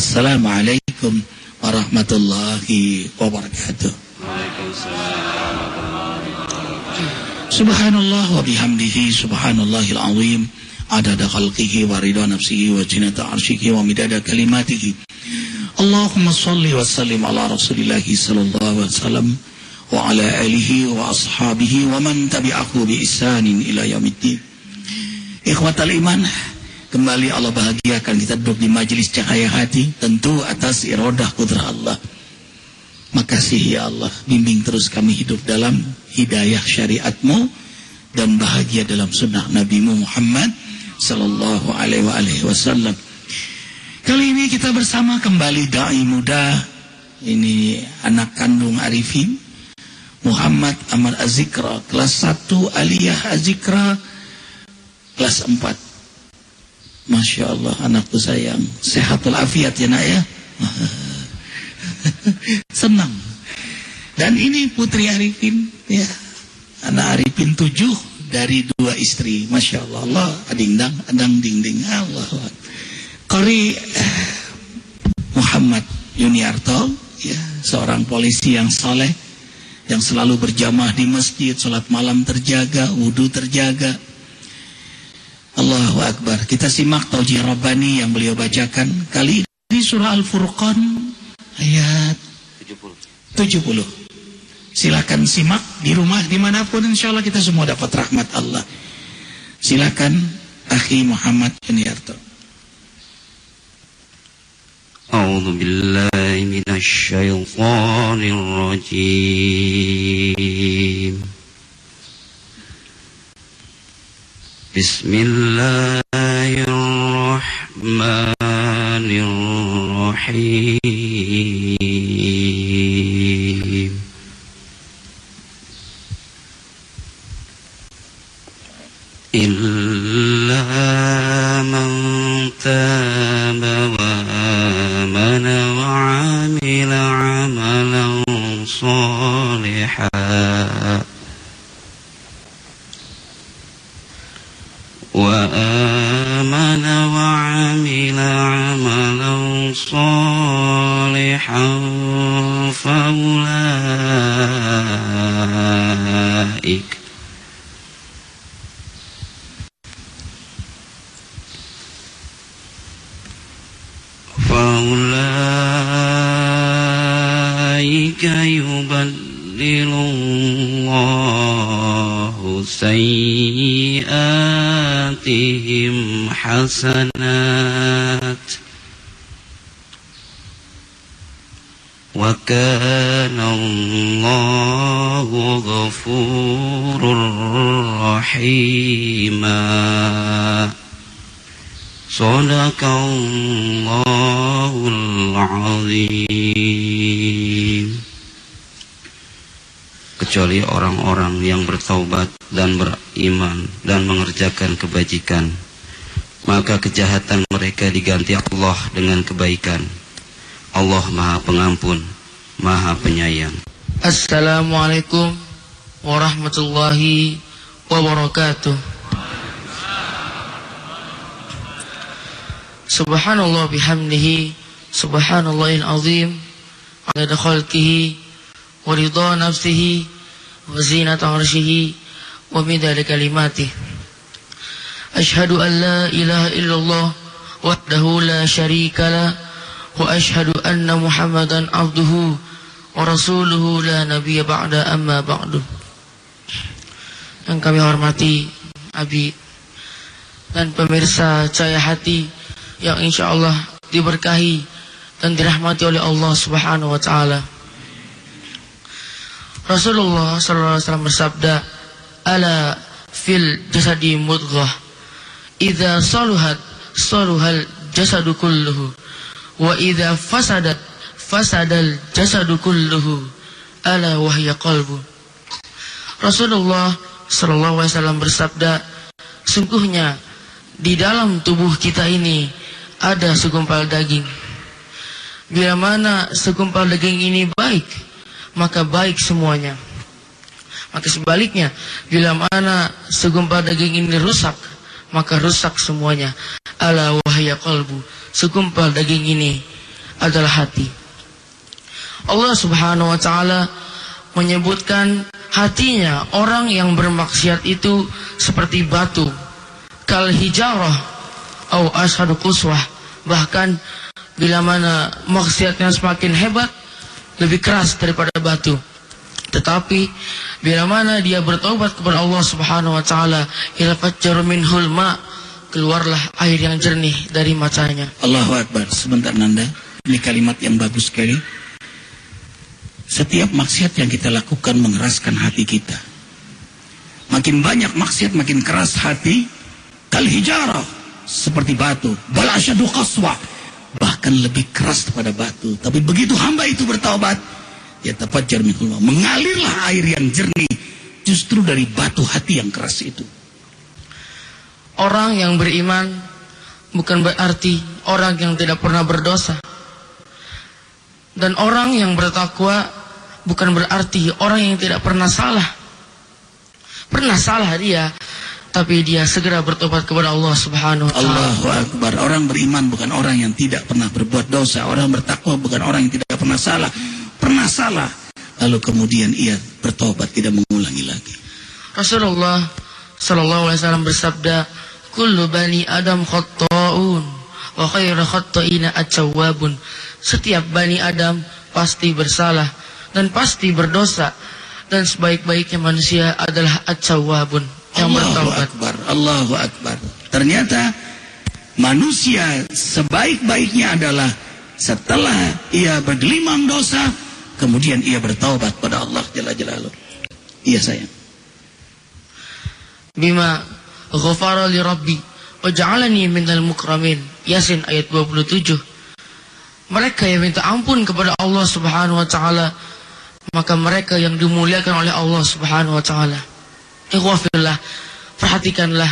Assalamualaikum warahmatullahi wabarakatuh. Subhanallah wa bihamdihi subhanallahil azim. Adada khalqihi wa ridha nafsihi wa zinata arshihi wa midada kalimatihi. Allahumma salli wa sallim ala rasulillahi sallallahu alaihi wasallam wa ala alihi wa ashabihi wa man tabi'ahu bi isanin ila yaumiddin. Ikhwatal iman kembali Allah bahagiakan kita duduk di majelis cahaya hati tentu atas iradah kudrah Allah Makasih ya Allah, bimbing terus kami hidup dalam hidayah syariatmu dan bahagia dalam sunnah Nabi Muhammad sallallahu alaihi wasallam. Kali ini kita bersama kembali dai muda ini anak kandung Arifin Muhammad Ahmad Azikra kelas 1 Aliyah Azikra kelas 4. Masya Allah anakku sayang sehatul afiat ya nak ya. Senang. Dan ini Putri Arifin, ya. Anak Arifin tujuh dari dua istri. Masya Allah. Allah adang ding-ding. Allah. Kori eh, Muhammad Yuniarto, ya, seorang polisi yang soleh, yang selalu berjamaah di masjid, sholat malam terjaga, wudhu terjaga. Allahu Akbar. Kita simak Taujih Rabbani yang beliau bacakan kali ini surah Al-Furqan ayat 70. 70. Silakan simak di rumah dimanapun insya Allah kita semua dapat rahmat Allah. Silakan Akhi Muhammad Yuniarto. أعوذ بالله من الشيطان الرجيم بسم الله الرحمن الرحيم. إلا فأولئك يبدل الله سيئاتهم حسنات وكان الله غفور رحيما الله العظيم kecuali orang-orang yang bertaubat dan beriman dan mengerjakan kebajikan maka kejahatan mereka diganti Allah dengan kebaikan Allah Maha Pengampun Maha Penyayang Assalamualaikum warahmatullahi wabarakatuh Subhanallah bihamdihi Subhanallahil azim Adada khalqihi Wa ridha nafsihi Wa zinata Wa midada kalimatih Ashhadu an la ilaha illallah Wahdahu la sharika la Wa ashhadu anna muhammadan abduhu Wa rasuluhu la nabiya ba'da amma ba'du. Yang kami hormati Abi Dan pemirsa Cahaya Hati yang insya Allah diberkahi dan dirahmati oleh Allah Subhanahu wa taala. Rasulullah sallallahu alaihi wasallam bersabda, "Ala fil jasadi mudghah. Idza saluhat saluhal jasadu kulluhu wa idza fasadat fasadal jasadu kulluhu. Ala wahya qalbu." Rasulullah sallallahu alaihi wasallam bersabda, "Sungguhnya di dalam tubuh kita ini ada segumpal daging. Bila mana segumpal daging ini baik, maka baik semuanya. Maka sebaliknya, bila mana segumpal daging ini rusak, maka rusak semuanya. Ala wahya qalbu. Segumpal daging ini adalah hati. Allah Subhanahu wa taala menyebutkan hatinya orang yang bermaksiat itu seperti batu kal hijarah atau ashadu bahkan bila mana maksiatnya semakin hebat lebih keras daripada batu. Tetapi bila mana dia bertobat kepada Allah Subhanahu wa taala ilfajjaru minhul ma keluarlah air yang jernih dari matanya. Allahu Akbar. Sebentar Nanda. Ini kalimat yang bagus sekali. Setiap maksiat yang kita lakukan mengeraskan hati kita. Makin banyak maksiat, makin keras hati. Kal hijarah, seperti batu. Bal asyadu qaswa, bahkan lebih keras daripada batu. Tapi begitu hamba itu bertaubat, ya tepat min Mengalirlah air yang jernih justru dari batu hati yang keras itu. Orang yang beriman bukan berarti orang yang tidak pernah berdosa. Dan orang yang bertakwa bukan berarti orang yang tidak pernah salah. Pernah salah dia, tapi dia segera bertobat kepada Allah Subhanahu wa taala. Allahu akbar. Orang beriman bukan orang yang tidak pernah berbuat dosa, orang bertakwa bukan orang yang tidak pernah salah. Pernah salah, lalu kemudian ia bertobat tidak mengulangi lagi. Rasulullah sallallahu alaihi wasallam bersabda, "Kullu bani Adam khata'un wa khairu khata'ina at-tawwabun." Setiap bani Adam pasti bersalah dan pasti berdosa dan sebaik-baiknya manusia adalah at-tawwabun yang Allahu. Akbar, Allahu Akbar. Ternyata manusia sebaik-baiknya adalah setelah ia bergelimang dosa, kemudian ia bertaubat pada Allah Jalla Jalaluh. Iya sayang. Bima ghafara li rabbi wa ja'alani minal mukramin. Yasin ayat 27. Mereka yang minta ampun kepada Allah Subhanahu wa taala maka mereka yang dimuliakan oleh Allah Subhanahu wa taala. Ikhwafillah, perhatikanlah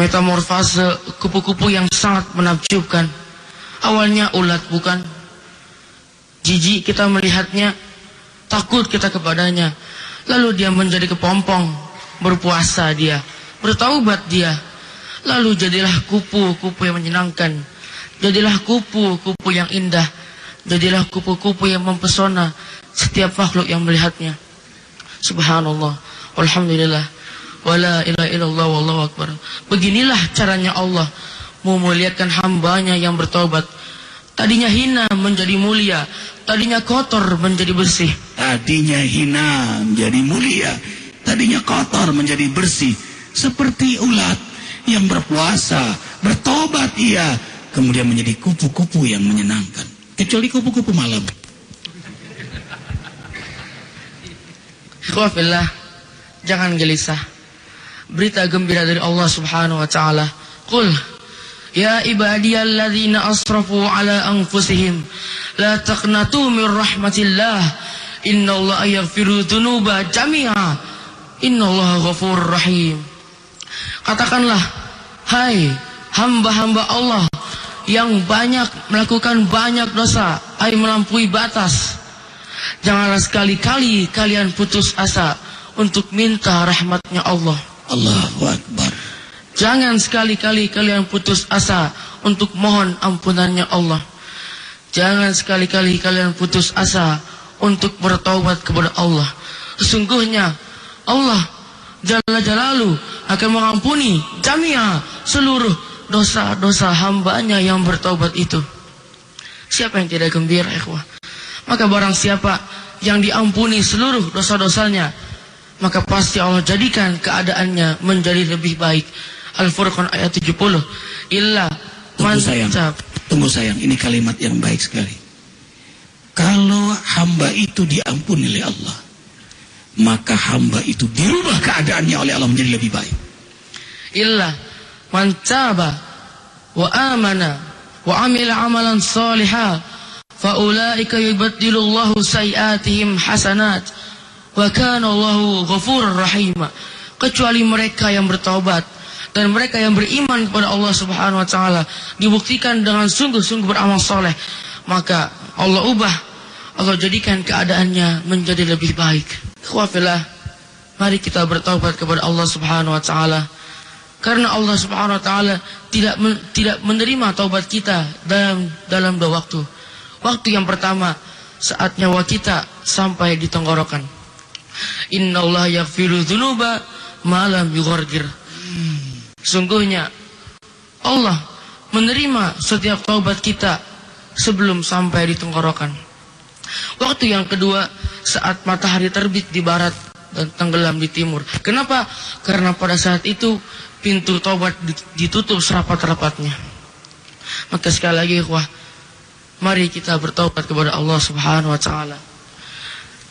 metamorfase kupu-kupu yang sangat menakjubkan. Awalnya ulat bukan jijik kita melihatnya, takut kita kepadanya. Lalu dia menjadi kepompong, berpuasa dia, bertaubat dia. Lalu jadilah kupu-kupu yang menyenangkan. Jadilah kupu-kupu yang indah. Jadilah kupu-kupu yang mempesona setiap makhluk yang melihatnya. Subhanallah, walhamdulillah, wala ilaha illallah wallahu akbar. Beginilah caranya Allah memuliakan hambanya yang bertobat. Tadinya hina menjadi mulia, tadinya kotor menjadi bersih. Tadinya hina menjadi mulia, tadinya kotor menjadi bersih. Seperti ulat yang berpuasa, bertobat ia, kemudian menjadi kupu-kupu yang menyenangkan. Kecuali kupu-kupu malam. Ikhwafillah, jangan gelisah. Berita gembira dari Allah Subhanahu wa taala. Qul ya ibadiyalladzina asrafu ala anfusihim la taqnatu min rahmatillah. Innallaha yaghfiru dzunuba jami'a. Innallaha ghafurur rahim. Katakanlah, hai hamba-hamba Allah yang banyak melakukan banyak dosa, ay melampaui batas. Janganlah sekali-kali kalian putus asa untuk minta rahmatnya Allah. Allahu Akbar. Jangan sekali-kali kalian putus asa untuk mohon ampunannya Allah. Jangan sekali-kali kalian putus asa untuk bertaubat kepada Allah. Sesungguhnya Allah Jalla Jalalu akan mengampuni jamia seluruh dosa-dosa hambanya yang bertaubat itu. Siapa yang tidak gembira, ikhwah? Maka barang siapa yang diampuni seluruh dosa-dosanya, maka pasti Allah jadikan keadaannya menjadi lebih baik. Al-Furqan ayat 70. Illa Tunggu sayang. Tunggu sayang, ini kalimat yang baik sekali. Kalau hamba itu diampuni oleh Allah, maka hamba itu dirubah keadaannya oleh Allah menjadi lebih baik. Illa mancaba wa amana wa amila amalan salihah faulaika yubaddilullahu sayiatihim hasanat wa kana Allahu ghafurur rahim. Kecuali mereka yang bertaubat dan mereka yang beriman kepada Allah Subhanahu wa taala dibuktikan dengan sungguh-sungguh beramal soleh maka Allah ubah Allah jadikan keadaannya menjadi lebih baik. Khawafillah mari kita bertaubat kepada Allah Subhanahu wa taala. Karena Allah Subhanahu wa taala tidak men, tidak menerima taubat kita dalam dalam dua waktu. Waktu yang pertama saat nyawa kita sampai di tenggorokan. Inna Allah yaghfiru dzunuba malam yughargir. Sungguhnya Allah menerima setiap taubat kita sebelum sampai di tenggorokan. Waktu yang kedua saat matahari terbit di barat dan tenggelam di timur. Kenapa? Karena pada saat itu pintu taubat ditutup serapat-rapatnya. Maka sekali lagi wah, mari kita bertobat kepada Allah Subhanahu wa taala.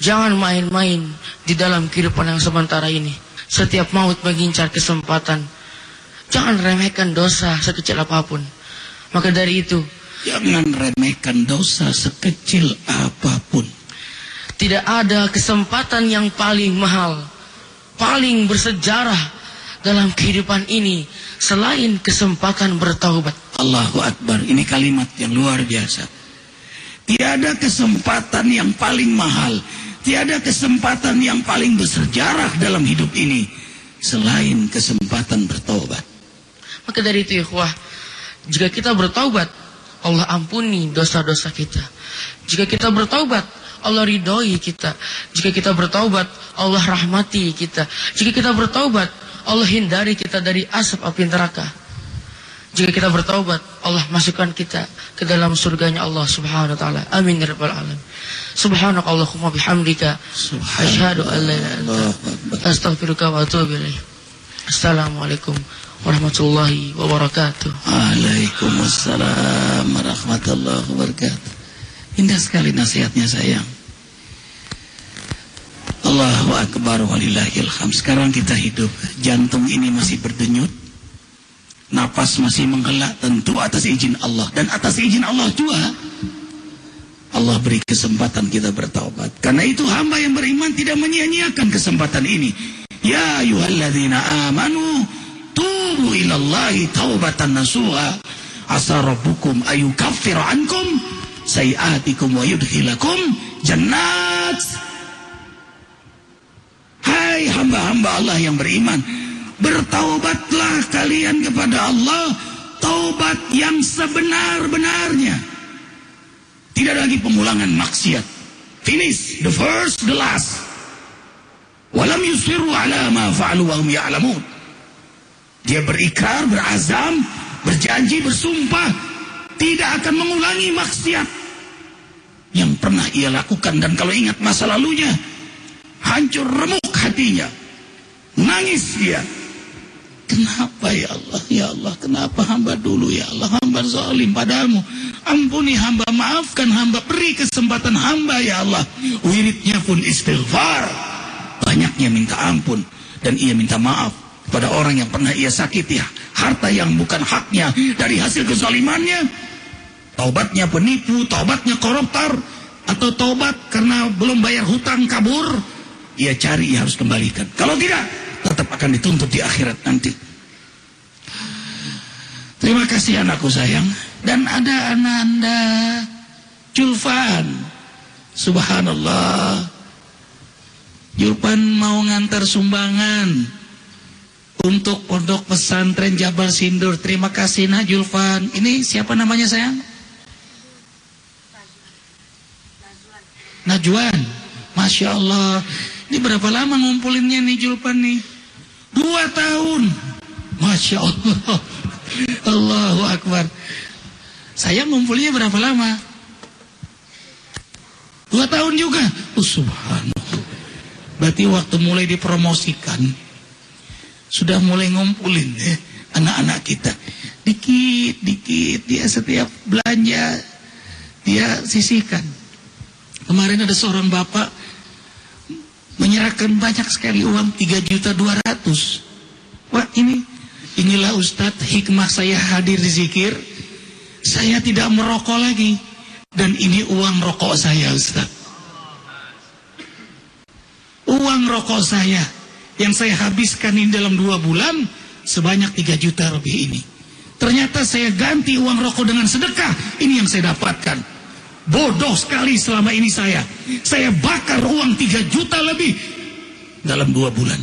Jangan main-main di dalam kehidupan yang sementara ini. Setiap maut mengincar kesempatan. Jangan remehkan dosa sekecil apa pun. Maka dari itu, Jangan remehkan dosa sekecil apa pun. tidak ada kesempatan yang paling mahal, paling bersejarah dalam kehidupan ini selain kesempatan bertaubat. Allahu Akbar. Ini kalimat yang luar biasa. Tiada kesempatan yang paling mahal. Tiada kesempatan yang paling bersejarah dalam hidup ini. Selain kesempatan bertobat. Maka dari itu ikhwah, jika kita bertaubat, Allah ampuni dosa-dosa kita. Jika kita bertaubat, Allah ridhoi kita. Jika kita bertaubat, Allah rahmati kita. Jika kita bertaubat, Allah hindari kita dari asap api neraka. Jika kita bertaubat, Allah masukkan kita ke dalam surganya Allah Subhanahu wa taala. Amin ya rabbal alamin. Subhanakallahumma bihamdika asyhadu an la ilaha illa anta astaghfiruka wa atubu ilaik. Assalamualaikum warahmatullahi wabarakatuh. Waalaikumsalam warahmatullahi wabarakatuh. Indah sekali nasihatnya sayang. Allahu Akbar walillahil ham. Sekarang kita hidup. Jantung ini masih berdenyut. Napas masih menghela tentu atas izin Allah. Dan atas izin Allah juga. Allah beri kesempatan kita bertaubat. Karena itu hamba yang beriman tidak menyia-nyiakan kesempatan ini. Ya ayuhalladzina amanu tubu ilallahi taubatan nasuha asa rabbukum ayukaffir ankum sayiatikum wa yudhilakum jannat Hai hamba-hamba Allah yang beriman bertaubatlah kalian kepada Allah taubat yang sebenar-benarnya. Tidak lagi pengulangan maksiat. Finish the first the last. Walam yusiru ala ma fa'alu wa hum ya'lamun. Dia berikrar, berazam, berjanji, bersumpah tidak akan mengulangi maksiat yang pernah ia lakukan. Dan kalau ingat masa lalunya hancur remuk hatinya. Nangis dia kenapa ya Allah? Ya Allah kenapa hamba dulu ya Allah? Hamba zalim. Padamu ampuni hamba maafkan hamba beri kesempatan hamba ya Allah. Wiridnya pun istighfar. Banyaknya minta ampun dan ia minta maaf pada orang yang pernah ia sakiti. Harta yang bukan haknya dari hasil kezalimannya. Taubatnya penipu taubatnya koruptor atau taubat karena belum bayar hutang kabur ia cari ia harus kembalikan. Kalau tidak tetap akan dituntut di akhirat nanti terima kasih anakku sayang dan ada anak anda Julfan subhanallah Julfan mau ngantar sumbangan untuk pondok pesantren Jabal Sindur. Terima kasih Nah Julfan. Ini siapa namanya sayang? Najwan. Masya Allah. Ini berapa lama ngumpulinnya nih Julfan nih? Dua tahun. Masya Allah. Allahu Akbar. Saya ngumpulnya berapa lama? Dua tahun juga. Oh, subhanallah. Berarti waktu mulai dipromosikan sudah mulai ngumpulin ya, anak-anak kita. Dikit, dikit dia setiap belanja dia sisihkan. Kemarin ada seorang bapak menyerahkan banyak sekali uang 3 juta 200. Wah ini, inilah Ustadz hikmah saya hadir di zikir. Saya tidak merokok lagi. Dan ini uang rokok saya Ustadz. Uang rokok saya yang saya habiskan ini dalam dua bulan sebanyak 3 juta lebih ini. Ternyata saya ganti uang rokok dengan sedekah. Ini yang saya dapatkan. Bodoh sekali selama ini saya. Saya bakar uang 3 juta lebih dalam dua bulan.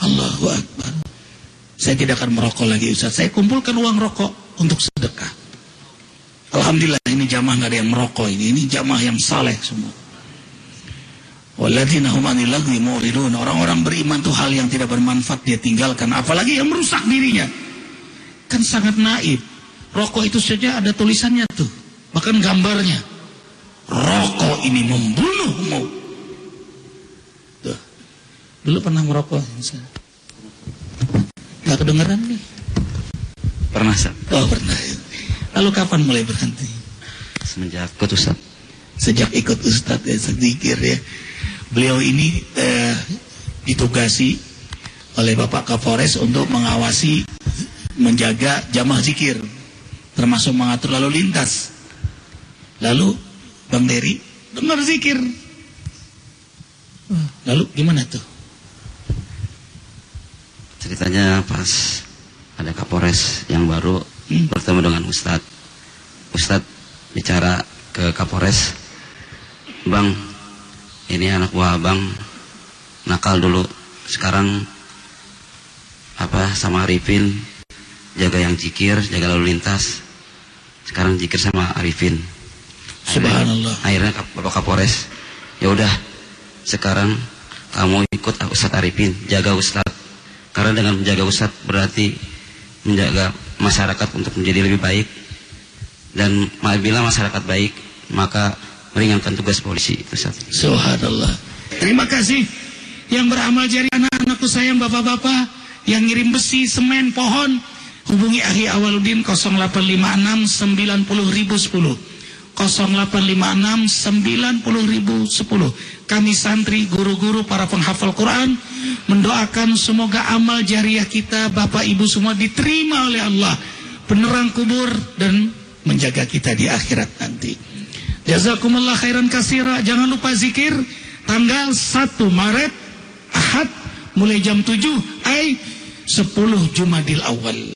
Allahu Akbar. Saya tidak akan merokok lagi Ustaz. Saya kumpulkan uang rokok untuk sedekah. Alhamdulillah ini jamaah nggak ada yang merokok ini. Ini jamaah yang saleh semua. Walladzina hum mu'ridun. Orang-orang beriman tuh hal yang tidak bermanfaat dia tinggalkan, apalagi yang merusak dirinya. Kan sangat naib. Rokok itu saja ada tulisannya tuh, bahkan gambarnya. Rokok ini membunuhmu. Tuh. Dulu pernah merokok. Gak kedengeran nih. Pernah Ustaz. Oh pernah. Lalu kapan mulai berhenti? Semenjak ikut Ustaz. Sejak ikut Ustadz ya, sedikit ya. Beliau ini eh, ditugasi oleh Bapak Kapolres untuk mengawasi, menjaga jamaah zikir, termasuk mengatur lalu lintas. Lalu Bang Dery dengar zikir. Lalu gimana tuh? Ceritanya pas ada Kapolres yang baru Hmm. bertemu dengan Ustadz. Ustadz bicara ke Kapolres, Bang, ini anak buah abang nakal dulu. Sekarang apa sama Arifin jaga yang jikir, jaga lalu lintas. Sekarang jikir sama Arifin. Subhanallah. Akhirnya Bapak Kapolres, ya udah sekarang kamu ikut Ustadz Arifin, jaga Ustadz. Karena dengan menjaga Ustadz berarti menjaga masyarakat untuk menjadi lebih baik. Dan bila masyarakat baik, maka meringankan tugas polisi itu Ustadz. Subhanallah. Terima kasih yang beramal jari anak-anakku sayang bapak-bapak yang ngirim besi, semen, pohon. Hubungi Ahi Awaludin 0856 90010. 0856 90010. Kami santri, guru-guru, para penghafal Quran mendoakan semoga amal jariah kita Bapak Ibu semua diterima oleh Allah, penerang kubur dan menjaga kita di akhirat nanti. Jazakumullah khairan kasira. Jangan lupa zikir tanggal 1 Maret Ahad mulai jam 7 ai 10 Jumadil Awal.